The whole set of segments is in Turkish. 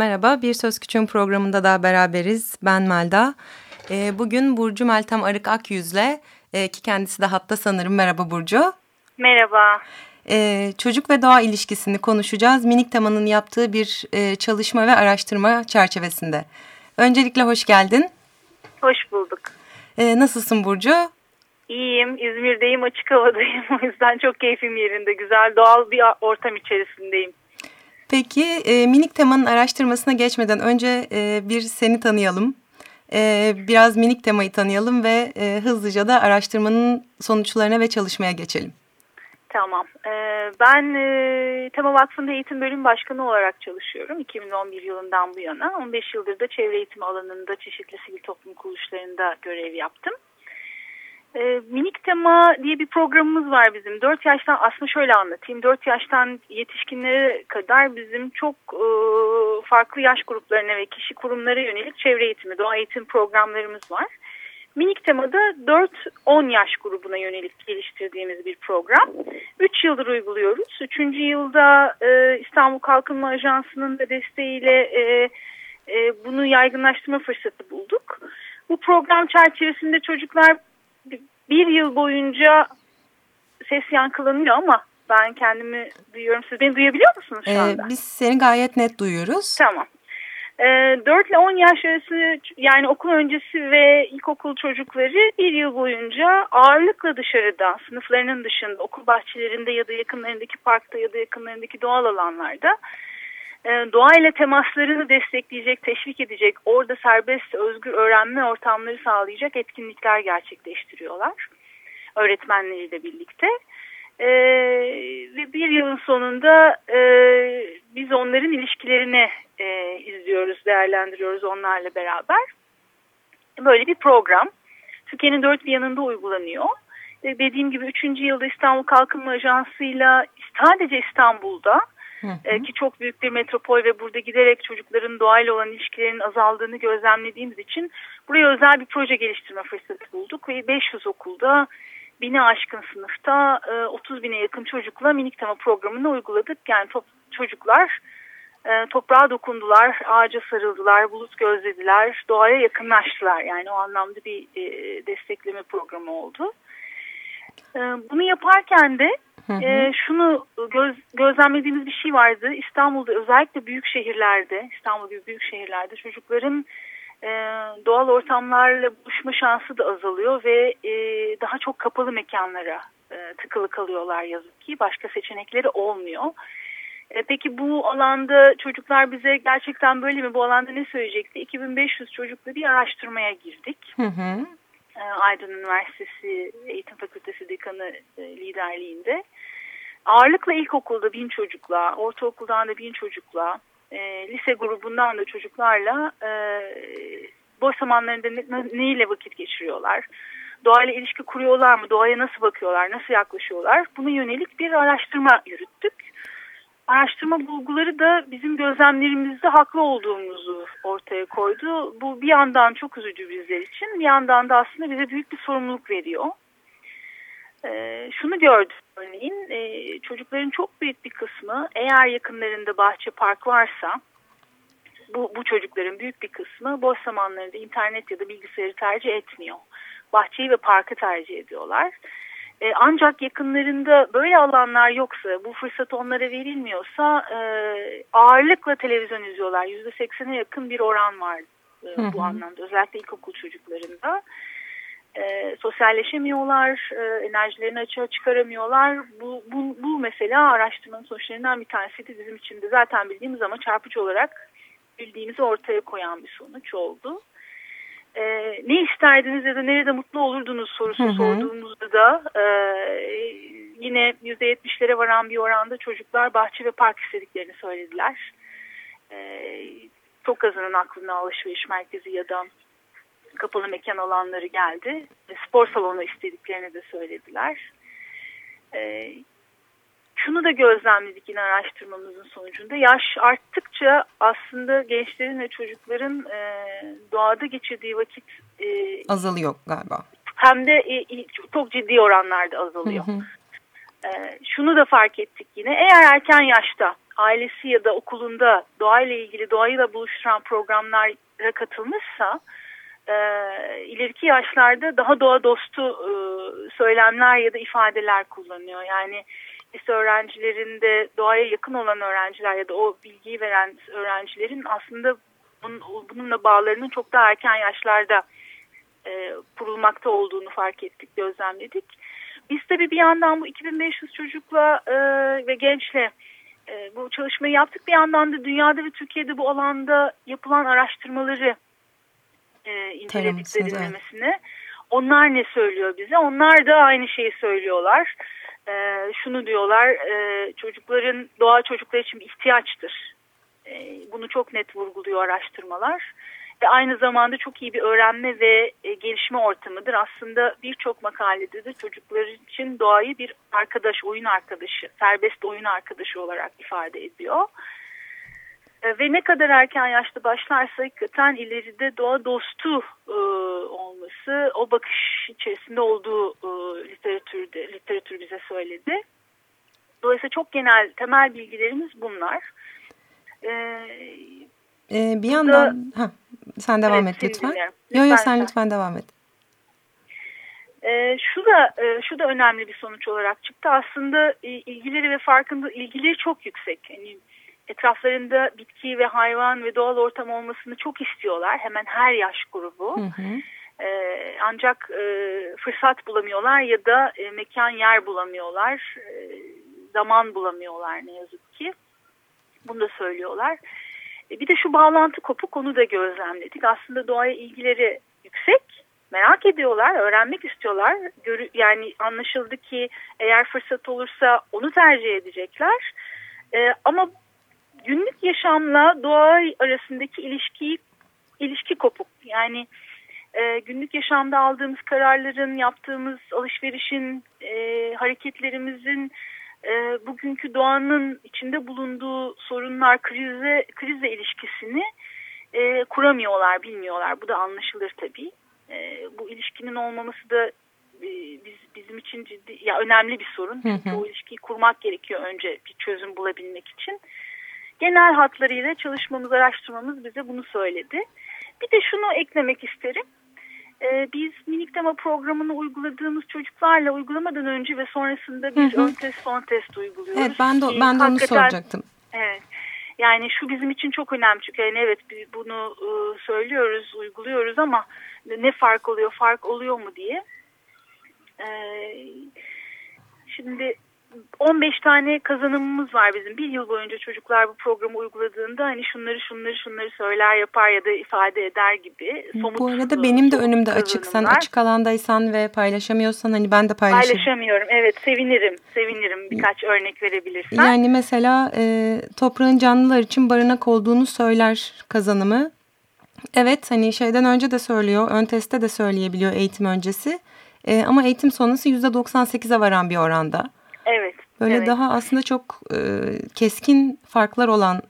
Merhaba, Bir Söz Küçüğün programında da beraberiz. Ben Melda. E, bugün Burcu Meltem Arık Akyüz'le, e, ki kendisi de hatta sanırım. Merhaba Burcu. Merhaba. E, çocuk ve doğa ilişkisini konuşacağız. Minik Tema'nın yaptığı bir e, çalışma ve araştırma çerçevesinde. Öncelikle hoş geldin. Hoş bulduk. E, nasılsın Burcu? İyiyim. İzmir'deyim, açık havadayım. O yüzden çok keyfim yerinde. Güzel, doğal bir ortam içerisindeyim. Peki e, minik temanın araştırmasına geçmeden önce e, bir seni tanıyalım. E, biraz minik temayı tanıyalım ve e, hızlıca da araştırmanın sonuçlarına ve çalışmaya geçelim. Tamam. Ee, ben e, Tema Vakfı'nda eğitim bölüm başkanı olarak çalışıyorum. 2011 yılından bu yana. 15 yıldır da çevre eğitimi alanında çeşitli sivil toplum kuruluşlarında görev yaptım. E, minik tema diye bir programımız var bizim. 4 yaştan aslında şöyle anlatayım. 4 yaştan yetişkinlere kadar bizim çok e, farklı yaş gruplarına ve kişi kurumlara yönelik çevre eğitimi, doğa eğitim programlarımız var. Minik temada 4-10 yaş grubuna yönelik geliştirdiğimiz bir program. 3 yıldır uyguluyoruz. 3. yılda e, İstanbul Kalkınma Ajansı'nın da desteğiyle e, e, bunu yaygınlaştırma fırsatı bulduk. Bu program çerçevesinde çocuklar bir yıl boyunca ses yankılanıyor ama ben kendimi duyuyorum. Siz beni duyabiliyor musunuz şu ee, anda? Biz seni gayet net duyuyoruz. Tamam. E, 4 ile 10 yaş arası yani okul öncesi ve ilkokul çocukları bir yıl boyunca ağırlıkla dışarıda, sınıflarının dışında, okul bahçelerinde ya da yakınlarındaki parkta ya da yakınlarındaki doğal alanlarda doğayla temaslarını destekleyecek, teşvik edecek, orada serbest, özgür öğrenme ortamları sağlayacak etkinlikler gerçekleştiriyorlar. Öğretmenleriyle birlikte. Ee, ve bir yılın sonunda e, biz onların ilişkilerini e, izliyoruz, değerlendiriyoruz onlarla beraber. Böyle bir program. Türkiye'nin dört bir yanında uygulanıyor. E, dediğim gibi üçüncü yılda İstanbul Kalkınma Ajansı'yla sadece İstanbul'da Hı hı. E, ki çok büyük bir metropol ve burada giderek çocukların doğayla olan ilişkilerinin azaldığını gözlemlediğimiz için buraya özel bir proje geliştirme fırsatı bulduk ve 500 okulda bine aşkın sınıfta 30 e, bine yakın çocukla minik tema programını uyguladık. Yani top, çocuklar e, toprağa dokundular, ağaca sarıldılar, bulut gözlediler, doğaya yakınlaştılar. Yani o anlamda bir destekleme programı oldu. Bunu yaparken de e, şunu göz, gözlemlediğimiz bir şey vardı. İstanbul'da özellikle büyük şehirlerde, İstanbul gibi büyük şehirlerde çocukların e, doğal ortamlarla buluşma şansı da azalıyor ve e, daha çok kapalı mekanlara e, tıkılı kalıyorlar yazık ki. Başka seçenekleri olmuyor. E, peki bu alanda çocuklar bize gerçekten böyle mi? Bu alanda ne söyleyecekti? 2500 çocukla bir araştırmaya girdik. Hı hı. E, Aydın Üniversitesi Eğitim Fakültesi Dekanı e, liderliğinde. Ağırlıkla ilkokulda bin çocukla, ortaokuldan da bin çocukla, e, lise grubundan da çocuklarla boş zamanlarında ne, neyle vakit geçiriyorlar? Doğayla ilişki kuruyorlar mı? Doğaya nasıl bakıyorlar? Nasıl yaklaşıyorlar? Buna yönelik bir araştırma yürüttük. Araştırma bulguları da bizim gözlemlerimizde haklı olduğumuzu ortaya koydu. Bu bir yandan çok üzücü bizler için, bir yandan da aslında bize büyük bir sorumluluk veriyor. Ee, şunu gördüm örneğin, e, çocukların çok büyük bir kısmı eğer yakınlarında bahçe park varsa, bu, bu çocukların büyük bir kısmı boş zamanlarında internet ya da bilgisayarı tercih etmiyor. Bahçeyi ve parkı tercih ediyorlar. E, ancak yakınlarında böyle alanlar yoksa, bu fırsat onlara verilmiyorsa e, ağırlıkla televizyon izliyorlar. Yüzde seksene yakın bir oran var e, bu hı hı. anlamda. Özellikle ilkokul çocuklarında. E, sosyalleşemiyorlar, e, enerjilerini açığa çıkaramıyorlar. Bu, bu, bu mesela araştırmanın sonuçlarından bir tanesiydi. Bizim için de zaten bildiğimiz ama çarpıcı olarak bildiğimizi ortaya koyan bir sonuç oldu e, ne isterdiniz ya da nerede mutlu olurdunuz sorusu hı hı. sorduğumuzda da e, yine %70'lere varan bir oranda çocuklar bahçe ve park istediklerini söylediler. E, çok azının aklına alışveriş merkezi ya da kapalı mekan alanları geldi. Spor salonu istediklerini de söylediler. E, şunu da gözlemledik yine araştırmamızın sonucunda. Yaş arttıkça aslında gençlerin ve çocukların e, doğada geçirdiği vakit e, azalıyor galiba. Hem de e, çok ciddi oranlarda azalıyor. Hı hı. E, şunu da fark ettik yine. Eğer erken yaşta ailesi ya da okulunda doğayla ilgili doğayla buluşturan programlara katılmışsa e, ileriki yaşlarda daha doğa dostu e, söylemler ya da ifadeler kullanıyor. Yani lise öğrencilerinde doğaya yakın olan öğrenciler ya da o bilgiyi veren öğrencilerin aslında bunun, bununla bağlarının çok daha erken yaşlarda e, kurulmakta olduğunu fark ettik, gözlemledik. Biz tabii bir yandan bu 2500 çocukla e, ve gençle e, bu çalışmayı yaptık. Bir yandan da dünyada ve Türkiye'de bu alanda yapılan araştırmaları e, inceledik derinlemesine. Evet. Onlar ne söylüyor bize? Onlar da aynı şeyi söylüyorlar. E, şunu diyorlar, e, çocukların doğa çocuklar için ihtiyaçtır. E, bunu çok net vurguluyor araştırmalar ve aynı zamanda çok iyi bir öğrenme ve e, gelişme ortamıdır. Aslında birçok makalede de çocuklar için doğayı bir arkadaş, oyun arkadaşı, serbest oyun arkadaşı olarak ifade ediyor. E, ve ne kadar erken yaşta başlarsa hakikaten ileride doğa dostu e, olması o bakış içerisinde olduğu e, literatürde literatür bize söyledi. Dolayısıyla çok genel temel bilgilerimiz bunlar. E, ee, bir yandan ha, sen devam evet, et lütfen. Yok yok sen lütfen devam et. E, şu da e, şu da önemli bir sonuç olarak çıktı. Aslında e, ilgileri ve farkında ilgileri çok yüksek. Yani etraflarında bitki ve hayvan ve doğal ortam olmasını çok istiyorlar. Hemen her yaş grubu. Hı hı. E, ancak e, fırsat bulamıyorlar ya da e, mekan yer bulamıyorlar. E, zaman bulamıyorlar ne yazık ki. Bunu da söylüyorlar. E, bir de şu bağlantı kopuk onu da gözlemledik. Aslında doğaya ilgileri yüksek. Merak ediyorlar, öğrenmek istiyorlar. Görü yani anlaşıldı ki eğer fırsat olursa onu tercih edecekler. Ee, ama günlük yaşamla doğa arasındaki ilişkiyi ilişki kopuk. Yani e, günlük yaşamda aldığımız kararların, yaptığımız alışverişin, e, hareketlerimizin e, bugünkü doğanın içinde bulunduğu sorunlar, krize, krizle ilişkisini e, kuramıyorlar, bilmiyorlar. Bu da anlaşılır tabii. E, bu ilişkinin olmaması da e, biz, bizim için ciddi, ya önemli bir sorun. Çünkü o ilişkiyi kurmak gerekiyor önce bir çözüm bulabilmek için. Genel hatlarıyla çalışmamız, araştırmamız bize bunu söyledi. Bir de şunu eklemek isterim e, biz minik tema programını uyguladığımız çocuklarla uygulamadan önce ve sonrasında bir hı hı. ön test son test uyguluyoruz. Evet ben de, ben de onu soracaktım. Evet. Yani şu bizim için çok önemli çünkü yani evet bunu e, söylüyoruz, uyguluyoruz ama ne fark oluyor, fark oluyor mu diye. E, şimdi 15 tane kazanımımız var bizim. Bir yıl boyunca çocuklar bu programı uyguladığında hani şunları şunları şunları söyler yapar ya da ifade eder gibi. Somut, bu arada benim de önümde açık. Sen açık alandaysan ve paylaşamıyorsan hani ben de paylaşayım. Paylaşamıyorum. Evet sevinirim. Sevinirim birkaç örnek verebilirsen. Yani mesela e, toprağın canlılar için barınak olduğunu söyler kazanımı. Evet hani şeyden önce de söylüyor. Ön testte de söyleyebiliyor eğitim öncesi. E, ama eğitim sonrası %98'e varan bir oranda. Evet. Böyle evet. daha aslında çok e, keskin farklar olan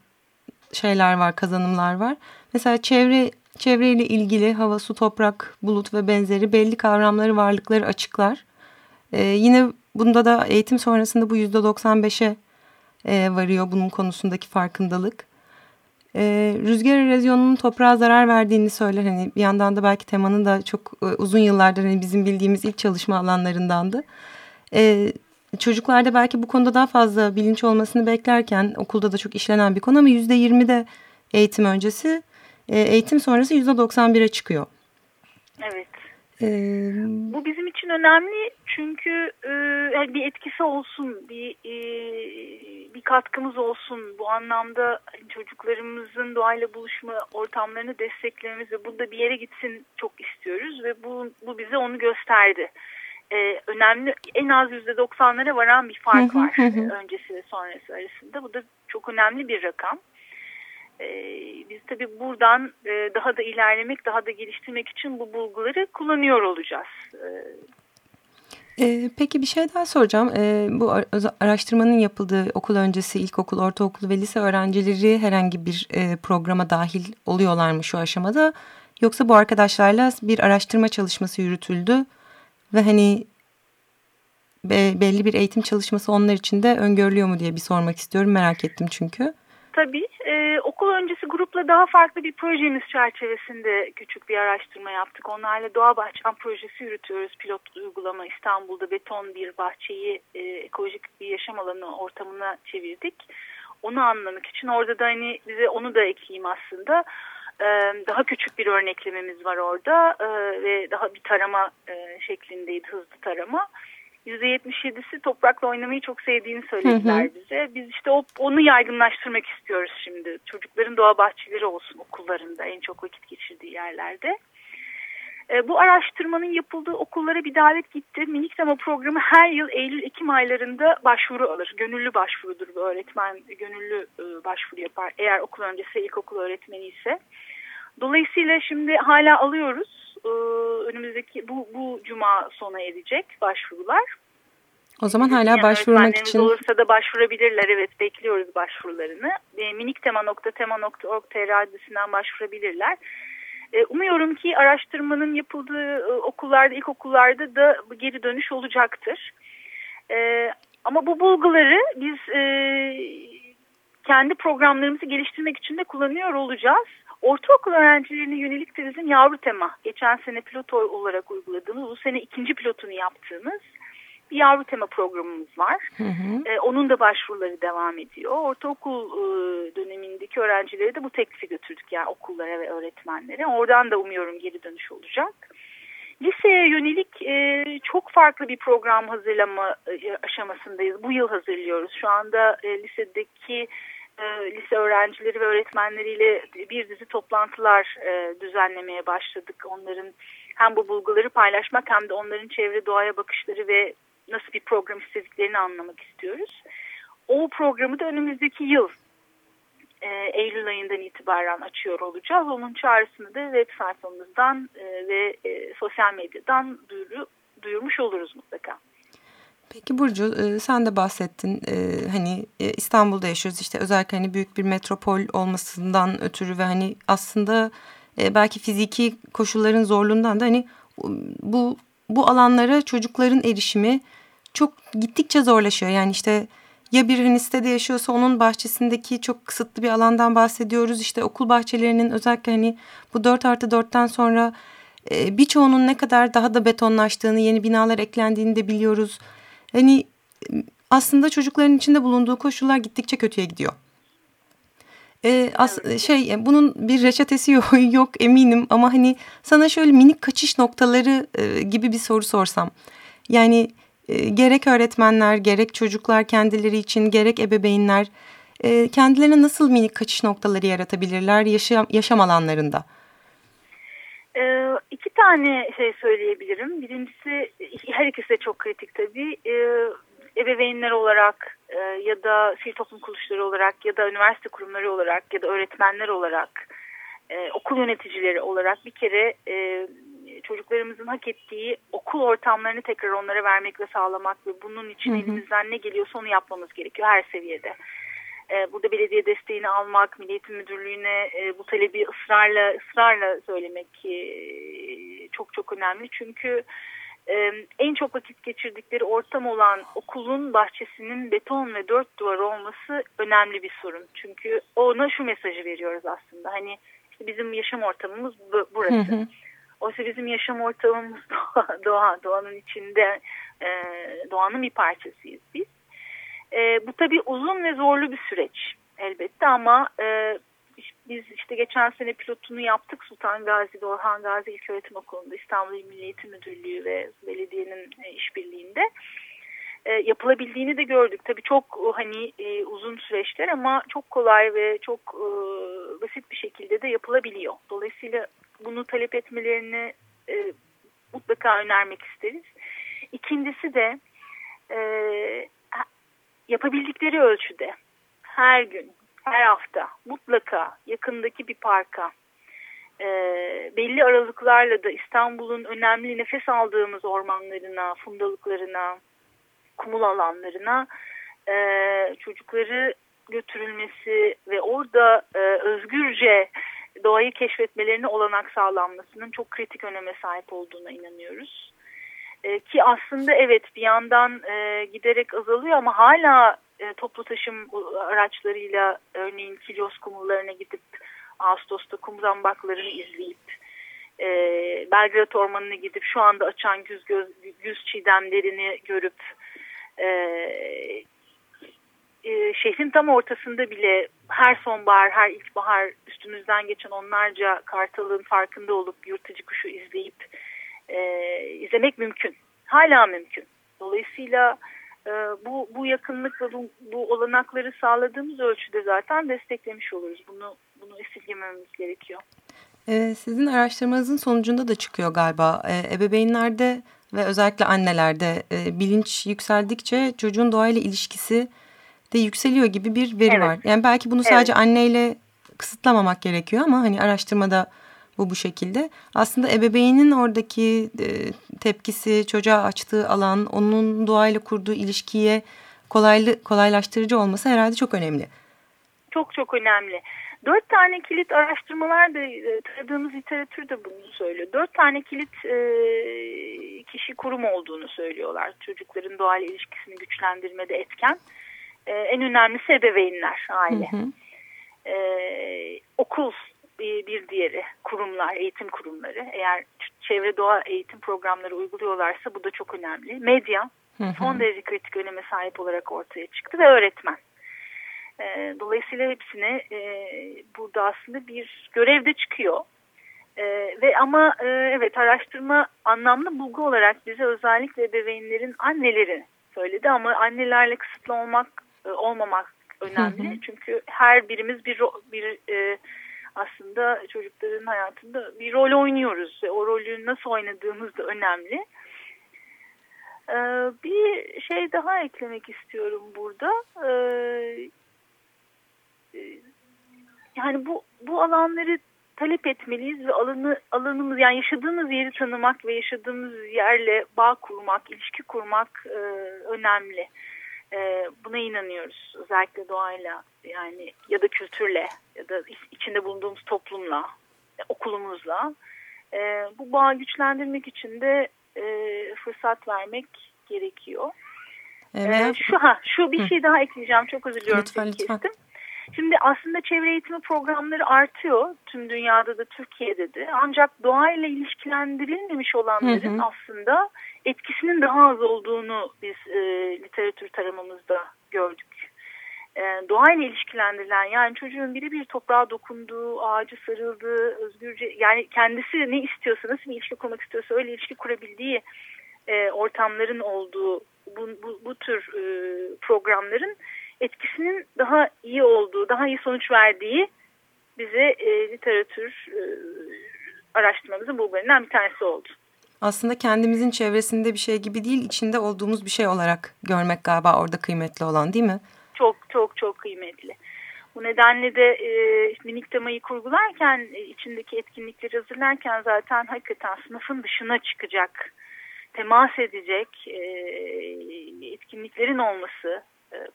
şeyler var, kazanımlar var. Mesela çevre çevreyle ilgili hava, su, toprak, bulut ve benzeri belli kavramları, varlıkları açıklar. E, yine bunda da eğitim sonrasında bu yüzde 95'e e, varıyor bunun konusundaki farkındalık. E, rüzgar erozyonunun toprağa zarar verdiğini söyler. Hani bir yandan da belki temanın da çok e, uzun yıllardır hani bizim bildiğimiz ilk çalışma alanlarındandı. E, çocuklarda belki bu konuda daha fazla bilinç olmasını beklerken okulda da çok işlenen bir konu ama yüzde yirmide eğitim öncesi e, eğitim sonrası yüzde doksan bire çıkıyor. Evet. Ee, bu bizim için önemli çünkü e, bir etkisi olsun, bir e, bir katkımız olsun. Bu anlamda çocuklarımızın doğayla buluşma ortamlarını desteklememiz ve burada bir yere gitsin çok istiyoruz ve bu, bu bize onu gösterdi e, önemli en az yüzde doksanlara varan bir fark var öncesi ve sonrası arasında. Bu da çok önemli bir rakam. E, biz tabii buradan e, daha da ilerlemek, daha da geliştirmek için bu bulguları kullanıyor olacağız. E, ee, peki bir şey daha soracağım. Ee, bu araştırmanın yapıldığı okul öncesi, ilkokul, ortaokul ve lise öğrencileri herhangi bir e, programa dahil oluyorlar mı şu aşamada? Yoksa bu arkadaşlarla bir araştırma çalışması yürütüldü ve hani belli bir eğitim çalışması onlar için de öngörülüyor mu diye bir sormak istiyorum. Merak ettim çünkü. Tabii. E, okul öncesi grupla daha farklı bir projemiz çerçevesinde küçük bir araştırma yaptık. Onlarla Doğa Bahçem projesi yürütüyoruz. Pilot uygulama İstanbul'da beton bir bahçeyi e, ekolojik bir yaşam alanı ortamına çevirdik. Onu anlamak için orada da hani bize onu da ekleyeyim aslında. E, daha küçük bir örneklememiz var orada e, ve daha bir tarama e, şeklindeydi hızlı tarama. %77'si toprakla oynamayı çok sevdiğini söylediler hı hı. bize. Biz işte o, onu yaygınlaştırmak istiyoruz şimdi. Çocukların doğa bahçeleri olsun okullarında en çok vakit geçirdiği yerlerde. E, bu araştırmanın yapıldığı okullara bir davet gitti. Minik Tema programı her yıl Eylül-Ekim aylarında başvuru alır. Gönüllü başvurudur bu öğretmen. Gönüllü e, başvuru yapar eğer okul öncesi ilkokul öğretmeni ise. Dolayısıyla şimdi hala alıyoruz. Ee, önümüzdeki bu, bu cuma sona erecek başvurular. O zaman hala yani başvurmak için... olursa da başvurabilirler. Evet bekliyoruz başvurularını. E, miniktema.tema.org.tr adresinden başvurabilirler. E, umuyorum ki araştırmanın yapıldığı e, okullarda, ilkokullarda da geri dönüş olacaktır. E, ama bu bulguları biz e, kendi programlarımızı geliştirmek için de kullanıyor olacağız. Ortaokul öğrencilerine yönelik de bizim yavru tema, geçen sene pilot olarak uyguladığımız, bu sene ikinci pilotunu yaptığımız bir yavru tema programımız var. Hı hı. Ee, onun da başvuruları devam ediyor. Ortaokul e, dönemindeki öğrencileri de bu teklifi götürdük yani okullara ve öğretmenlere. Oradan da umuyorum geri dönüş olacak. Liseye yönelik e, çok farklı bir program hazırlama e, aşamasındayız. Bu yıl hazırlıyoruz. Şu anda e, lisedeki e, lise öğrencileri ve öğretmenleriyle bir dizi toplantılar e, düzenlemeye başladık. Onların hem bu bulguları paylaşmak hem de onların çevre doğaya bakışları ve nasıl bir program istediklerini anlamak istiyoruz. O programı da önümüzdeki yıl e, Eylül ayından itibaren açıyor olacağız. Onun çağrısını da web sayfamızdan e, ve e, sosyal medyadan duyuru, duyurmuş oluruz mutlaka. Peki Burcu e, sen de bahsettin e, hani e, İstanbul'da yaşıyoruz işte özellikle hani büyük bir metropol olmasından ötürü ve hani aslında belki fiziki koşulların zorluğundan da hani bu bu alanlara çocukların erişimi çok gittikçe zorlaşıyor. Yani işte ya bir hani sitede yaşıyorsa onun bahçesindeki çok kısıtlı bir alandan bahsediyoruz. İşte okul bahçelerinin özellikle hani bu 4 artı 4'ten sonra birçoğunun ne kadar daha da betonlaştığını, yeni binalar eklendiğini de biliyoruz. Hani aslında çocukların içinde bulunduğu koşullar gittikçe kötüye gidiyor. Ee, as şey bunun bir reçetesi yok, yok eminim ama hani sana şöyle minik kaçış noktaları e, gibi bir soru sorsam. Yani e, gerek öğretmenler gerek çocuklar kendileri için gerek ebeveynler e, kendilerine nasıl minik kaçış noktaları yaratabilirler yaşam, yaşam alanlarında? Ee, iki tane şey söyleyebilirim. Birincisi her ikisi de çok kritik tabii. Ee, ebeveynler olarak e, ya da sivil toplum kuruluşları olarak ya da üniversite kurumları olarak ya da öğretmenler olarak e, okul yöneticileri olarak bir kere e, çocuklarımızın hak ettiği okul ortamlarını tekrar onlara vermek ve sağlamak ve bunun için hı hı. elimizden ne geliyorsa onu yapmamız gerekiyor her seviyede. E, burada belediye desteğini almak, Milli Eğitim Müdürlüğü'ne e, bu talebi ısrarla ısrarla söylemek e, çok çok önemli. Çünkü en çok vakit geçirdikleri ortam olan okulun bahçesinin beton ve dört duvar olması önemli bir sorun. Çünkü ona şu mesajı veriyoruz aslında. Hani işte bizim yaşam ortamımız burası. Hı hı. Oysa bizim yaşam ortamımız doğa, doğa doğanın içinde doğanın bir parçasıyız biz. E, bu tabii uzun ve zorlu bir süreç elbette ama e, biz işte geçen sene pilotunu yaptık Sultan Gazi'de Orhan Gazi İlköğretim Okulu'nda İstanbul Milli Eğitim Müdürlüğü ve belediyenin e, işbirliğinde e, yapılabildiğini de gördük. Tabii çok hani e, uzun süreçler ama çok kolay ve çok e, basit bir şekilde de yapılabiliyor. Dolayısıyla bunu talep etmelerini e, mutlaka önermek isteriz. İkincisi de e, yapabildikleri ölçüde her gün her hafta mutlaka yakındaki bir parka e, belli aralıklarla da İstanbul'un önemli nefes aldığımız ormanlarına, fundalıklarına, kumul alanlarına e, çocukları götürülmesi ve orada e, özgürce doğayı keşfetmelerine olanak sağlanmasının çok kritik öneme sahip olduğuna inanıyoruz. E, ki aslında evet bir yandan e, giderek azalıyor ama hala e, toplu taşım araçlarıyla örneğin Kilyos kumullarına gidip Ağustos'ta kum zambaklarını izleyip e, Belgrad Ormanı'na gidip şu anda açan güz, göz, güz çiğdemlerini görüp e, e, şehrin tam ortasında bile her sonbahar, her ilkbahar üstümüzden geçen onlarca kartalın farkında olup yurtıcı kuşu izleyip e, izlemek mümkün. Hala mümkün. Dolayısıyla e, bu, bu yakınlık ve bu, bu olanakları sağladığımız ölçüde zaten desteklemiş oluruz. Bunu, bunu esirgememiz gerekiyor. Ee, sizin araştırmanızın sonucunda da çıkıyor galiba. Ee, ebeveynlerde ve özellikle annelerde e, bilinç yükseldikçe çocuğun doğayla ilişkisi de yükseliyor gibi bir veri evet. var. Yani belki bunu sadece evet. anneyle kısıtlamamak gerekiyor ama hani araştırmada bu bu şekilde. Aslında ebeveynin oradaki e, tepkisi, çocuğa açtığı alan, onun doğayla kurduğu ilişkiye kolaylı, kolaylaştırıcı olması herhalde çok önemli. Çok çok önemli. Dört tane kilit araştırmalar da e, taradığımız literatür de bunu söylüyor. Dört tane kilit e, kişi kurum olduğunu söylüyorlar. Çocukların doğayla ilişkisini güçlendirmede etken. E, en önemlisi ebeveynler, aile. Hı hı. E, okul bir, bir diğeri kurumlar, eğitim kurumları. Eğer çevre doğa eğitim programları uyguluyorlarsa bu da çok önemli. Medya son derece kritik öneme sahip olarak ortaya çıktı ve öğretmen. E, dolayısıyla hepsine e, burada aslında bir görevde çıkıyor. E, ve ama e, evet araştırma anlamlı bulgu olarak bize özellikle ebeveynlerin anneleri söyledi ama annelerle kısıtlı olmak e, olmamak önemli. Hı hı. Çünkü her birimiz bir bir e, aslında çocukların hayatında bir rol oynuyoruz ve o rolü nasıl oynadığımız da önemli. Ee, bir şey daha eklemek istiyorum burada. Ee, yani bu bu alanları talep etmeliyiz ve alanı alanımız yani yaşadığımız yeri tanımak ve yaşadığımız yerle bağ kurmak, ilişki kurmak e, önemli. E, buna inanıyoruz özellikle doğayla yani ya da kültürle ya da içinde bulunduğumuz toplumla, okulumuzla. E, bu bağı güçlendirmek için de e, fırsat vermek gerekiyor. Evet. E, şu ha şu bir şey daha ekleyeceğim çok özür diliyorum lütfen, lütfen. kestim. Şimdi aslında çevre eğitimi programları artıyor tüm dünyada da Türkiye'de de. Ancak doğayla ilişkilendirilmemiş olanların hı hı. aslında etkisinin daha az olduğunu biz e, literatür taramamızda gördük. E, doğayla ilişkilendirilen yani çocuğun biri bir toprağa dokunduğu, ağacı sarıldığı, özgürce yani kendisi ne istiyorsa, nasıl bir ilişki kurmak istiyorsa öyle ilişki kurabildiği e, ortamların olduğu bu, bu, bu tür e, programların etkisinin daha iyi olduğu, daha iyi sonuç verdiği bize e, literatür e, araştırmamızın bulgularından bir tanesi oldu. Aslında kendimizin çevresinde bir şey gibi değil, içinde olduğumuz bir şey olarak görmek galiba orada kıymetli olan değil mi? Çok çok çok kıymetli. Bu nedenle de e, minik temayı kurgularken, e, içindeki etkinlikleri hazırlarken zaten hakikaten sınıfın dışına çıkacak, temas edecek e, etkinliklerin olması,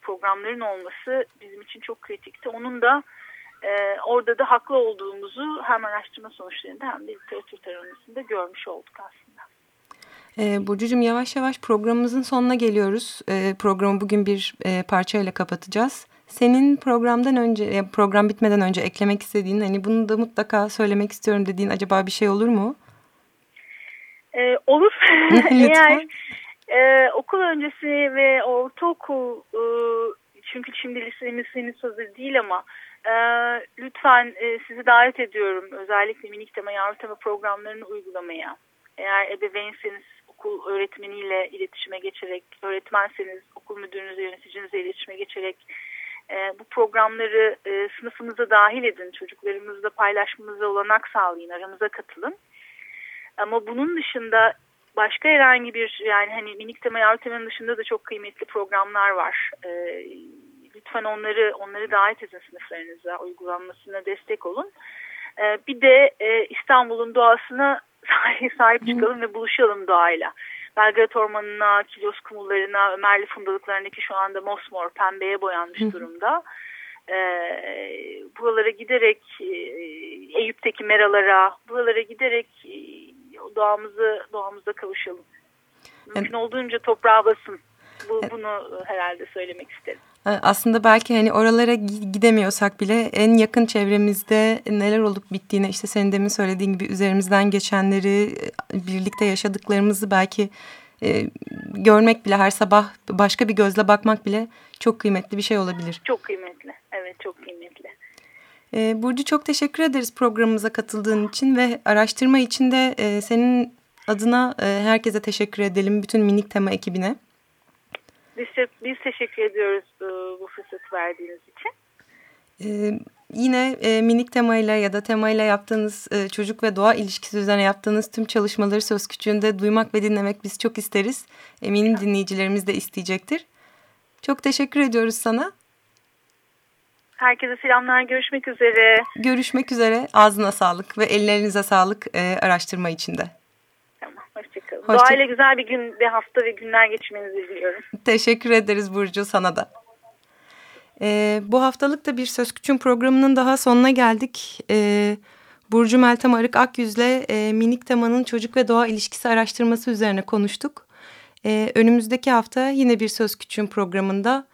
programların olması bizim için çok kritikti. Onun da e, orada da haklı olduğumuzu hem araştırma sonuçlarında hem de literatür taramasında görmüş olduk aslında. E, Burcucuğum yavaş yavaş programımızın sonuna geliyoruz. E, programı bugün bir e, parçayla kapatacağız. Senin programdan önce, program bitmeden önce eklemek istediğin, hani bunu da mutlaka söylemek istiyorum dediğin acaba bir şey olur mu? Ee, olur. Eğer ee, okul öncesi ve ortaokul e, çünkü şimdi lisemiz henüz hazır değil ama e, lütfen e, sizi davet ediyorum özellikle minik tema yavru tema programlarını uygulamaya. Eğer ebeveynseniz okul öğretmeniyle iletişime geçerek, öğretmenseniz okul müdürünüzle yöneticinizle iletişime geçerek e, bu programları e, sınıfınıza dahil edin. Çocuklarımızla paylaşmamıza olanak sağlayın, aramıza katılın. Ama bunun dışında başka herhangi bir yani hani minik tema yavru temanın dışında da çok kıymetli programlar var. E, lütfen onları onları davet edin sınıflarınıza uygulanmasına destek olun. E, bir de e, İstanbul'un doğasına sahip çıkalım ve buluşalım doğayla. Belgrad Ormanı'na, Kilos kumullarına, Ömerli fundalıklarındaki şu anda mosmor, pembeye boyanmış durumda. E, buralara giderek e, Eyüp'teki meralara, buralara giderek e, doğamızı doğamıza kavuşalım. Mümkün olduğunca toprağa basın. Bu, bunu herhalde söylemek isterim. Aslında belki hani oralara gidemiyorsak bile en yakın çevremizde neler olup bittiğine işte senin demin söylediğin gibi üzerimizden geçenleri birlikte yaşadıklarımızı belki e, görmek bile her sabah başka bir gözle bakmak bile çok kıymetli bir şey olabilir. Çok kıymetli. Evet çok kıymetli. E, Burcu çok teşekkür ederiz programımıza katıldığın için ve araştırma için de e, senin adına e, herkese teşekkür edelim. Bütün minik tema ekibine. Biz, biz teşekkür ediyoruz bu, bu fırsatı verdiğiniz için. Ee, yine e, minik temayla ya da temayla yaptığınız e, çocuk ve doğa ilişkisi üzerine yaptığınız tüm çalışmaları söz küçüğünde duymak ve dinlemek biz çok isteriz. Eminim dinleyicilerimiz de isteyecektir. Çok teşekkür ediyoruz sana. Herkese selamlar. Görüşmek üzere. Görüşmek üzere. Ağzına sağlık ve ellerinize sağlık e, araştırma içinde. Hoşçakalın. Hoşça... Doğayla güzel bir gün ve hafta ve günler geçirmenizi diliyorum. Teşekkür ederiz Burcu sana da. Ee, bu haftalık da bir Söz Küçüm programının daha sonuna geldik. Ee, Burcu Meltem Arık Akyüz'le e, minik temanın çocuk ve doğa ilişkisi araştırması üzerine konuştuk. Ee, önümüzdeki hafta yine bir Söz Küçüm programında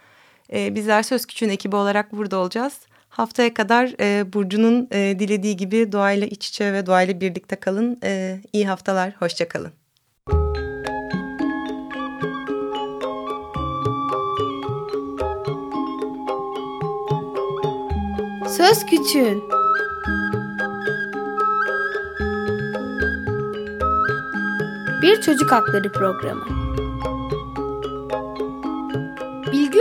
e, bizler Söz Küçüğün ekibi olarak burada olacağız. Haftaya kadar e, Burcu'nun e, dilediği gibi doğayla iç içe ve doğayla birlikte kalın. E, iyi haftalar, hoşçakalın. Söz Küçüğün Bir Çocuk Hakları Programı